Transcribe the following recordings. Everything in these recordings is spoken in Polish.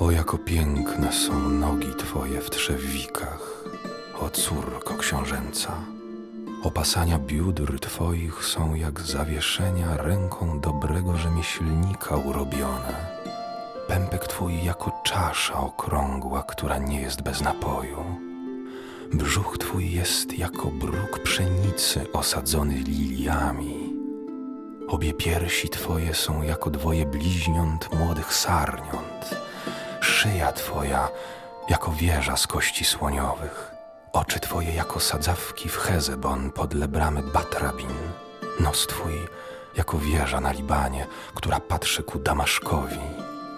O, jako piękne są nogi Twoje w trzewikach, o córko książęca. Opasania biódr Twoich są jak zawieszenia ręką dobrego rzemieślnika urobione. Pępek Twój jako czasza okrągła, która nie jest bez napoju. Brzuch Twój jest jako bruk pszenicy osadzony liliami. Obie piersi Twoje są jako dwoje bliźniąt młodych sarniąt. Szyja Twoja jako wieża z kości słoniowych. Oczy Twoje jako sadzawki w Hezebon podle bramy Batrabin. Nos Twój jako wieża na Libanie, która patrzy ku Damaszkowi.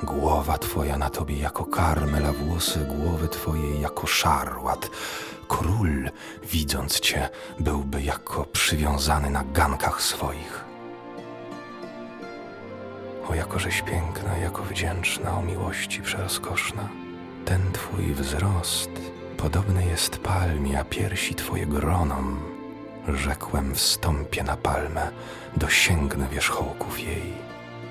Głowa Twoja na Tobie jako karmel, a włosy głowy Twojej jako szarłat. Król, widząc Cię, byłby jako przywiązany na gankach swoich. O, jakożeś piękna, jako wdzięczna, o miłości przerozkoszna. Ten Twój wzrost podobny jest palmie, a piersi Twoje gronom. Rzekłem, wstąpię na palmę, dosięgnę wierzchołków jej.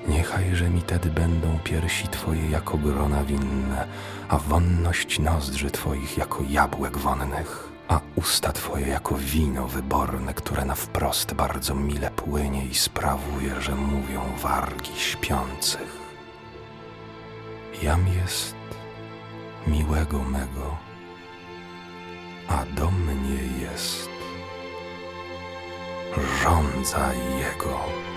Niechajże mi tedy będą piersi Twoje jako grona winne, a wonność nozdrzy Twoich jako jabłek wonnych, a usta Twoje jako wino wyborne, które na wprost bardzo mile płynie i sprawuje, że mówią wargi śpiących. Jam jest miłego mego, a do mnie jest żądza jego.